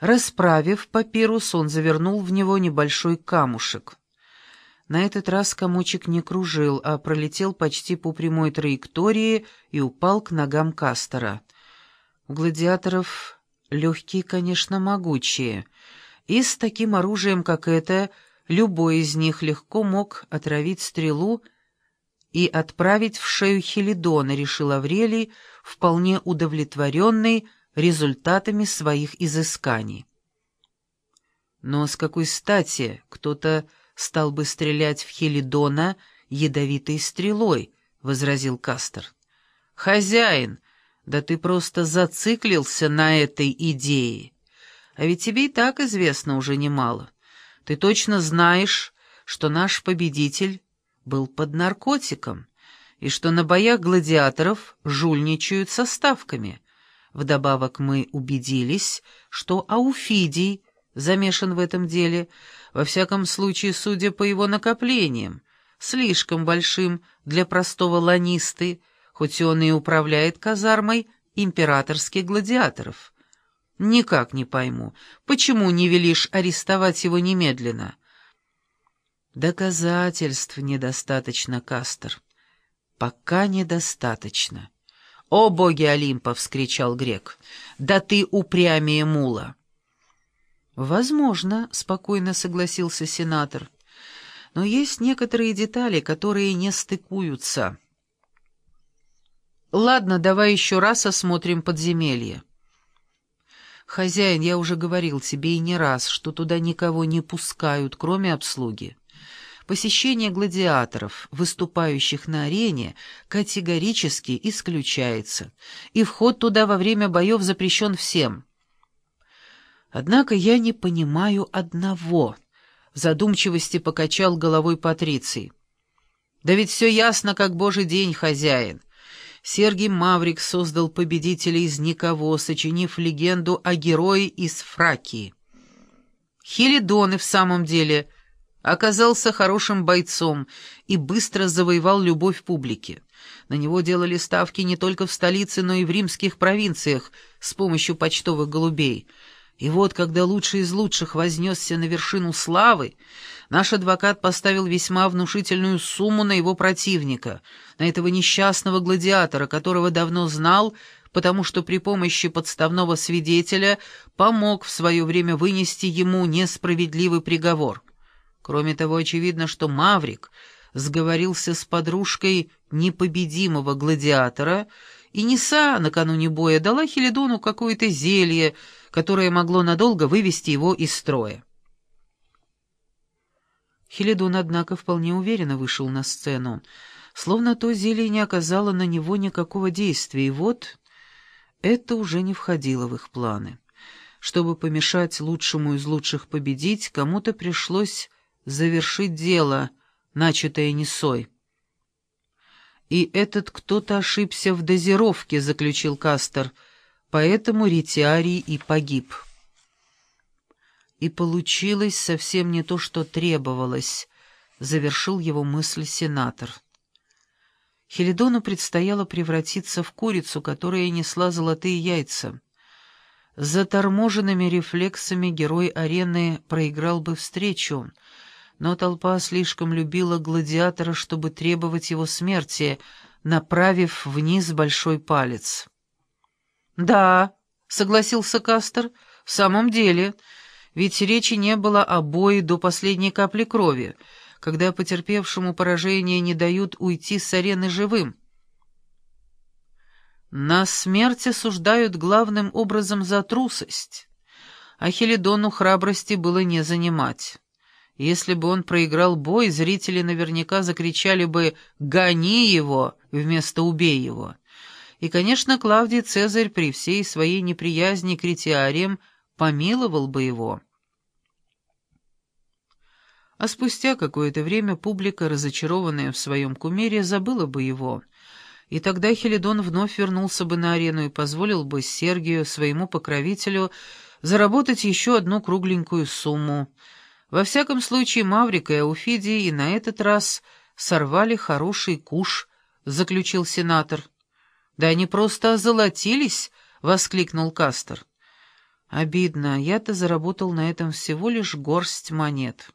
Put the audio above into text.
Расправив папирус, он завернул в него небольшой камушек. На этот раз комочек не кружил, а пролетел почти по прямой траектории и упал к ногам Кастера. У гладиаторов легкие, конечно, могучие, и с таким оружием, как это, любой из них легко мог отравить стрелу и отправить в шею Хелидона, решил Аврелий, вполне удовлетворенный результатами своих изысканий. Но с какой стати кто-то стал бы стрелять в Хелидона ядовитой стрелой, — возразил Кастер. «Хозяин, да ты просто зациклился на этой идее. А ведь тебе и так известно уже немало. Ты точно знаешь, что наш победитель был под наркотиком, и что на боях гладиаторов жульничают со ставками. Вдобавок мы убедились, что Ауфидий замешан в этом деле, во всяком случае, судя по его накоплениям, слишком большим для простого ланисты, хоть он и управляет казармой императорских гладиаторов. Никак не пойму, почему не велишь арестовать его немедленно? Доказательств недостаточно, Кастер. Пока недостаточно. «О, боги Олимпа!» — вскричал грек. «Да ты упрямее мула!» «Возможно», — спокойно согласился сенатор. «Но есть некоторые детали, которые не стыкуются». «Ладно, давай еще раз осмотрим подземелье». «Хозяин, я уже говорил тебе и не раз, что туда никого не пускают, кроме обслуги. Посещение гладиаторов, выступающих на арене, категорически исключается, и вход туда во время боев запрещен всем». Однако я не понимаю одного. В задумчивости покачал головой Патриций. Да ведь все ясно, как божий день, хозяин. Сергий Маврик создал победителя из никого, сочинив легенду о герое из Фракии. Хелидон и в самом деле оказался хорошим бойцом и быстро завоевал любовь публики. На него делали ставки не только в столице, но и в римских провинциях с помощью почтовых голубей — и вот, когда лучший из лучших вознесся на вершину славы, наш адвокат поставил весьма внушительную сумму на его противника, на этого несчастного гладиатора, которого давно знал, потому что при помощи подставного свидетеля помог в свое время вынести ему несправедливый приговор. Кроме того, очевидно, что Маврик сговорился с подружкой непобедимого гладиатора, и Неса накануне боя дала Хелидону какое-то зелье, которое могло надолго вывести его из строя. Хелидон, однако, вполне уверенно вышел на сцену, словно то зелье не оказало на него никакого действия, и вот это уже не входило в их планы. Чтобы помешать лучшему из лучших победить, кому-то пришлось завершить дело, начатое Несой. «И этот кто-то ошибся в дозировке», — заключил Кастер, — поэтому Ретиарий и погиб. И получилось совсем не то, что требовалось, завершил его мысль сенатор. Хелидону предстояло превратиться в курицу, которая несла золотые яйца. С заторможенными рефлексами герой арены проиграл бы встречу, но толпа слишком любила гладиатора, чтобы требовать его смерти, направив вниз большой палец. «Да», — согласился Кастер, — «в самом деле, ведь речи не было о бое до последней капли крови, когда потерпевшему поражение не дают уйти с арены живым». На смерть осуждают главным образом за трусость, а Хелидону храбрости было не занимать. Если бы он проиграл бой, зрители наверняка закричали бы «Гони его!» вместо «Убей его!» И, конечно, Клавдий Цезарь при всей своей неприязни к ретиариям помиловал бы его. А спустя какое-то время публика, разочарованная в своем кумире, забыла бы его, и тогда Хелидон вновь вернулся бы на арену и позволил бы Сергию, своему покровителю, заработать еще одну кругленькую сумму. Во всяком случае, Маврик и Ауфидий и на этот раз сорвали хороший куш, заключил сенатор. «Да они просто озолотились!» — воскликнул Кастер. Обидно, я-то заработал на этом всего лишь горсть монет.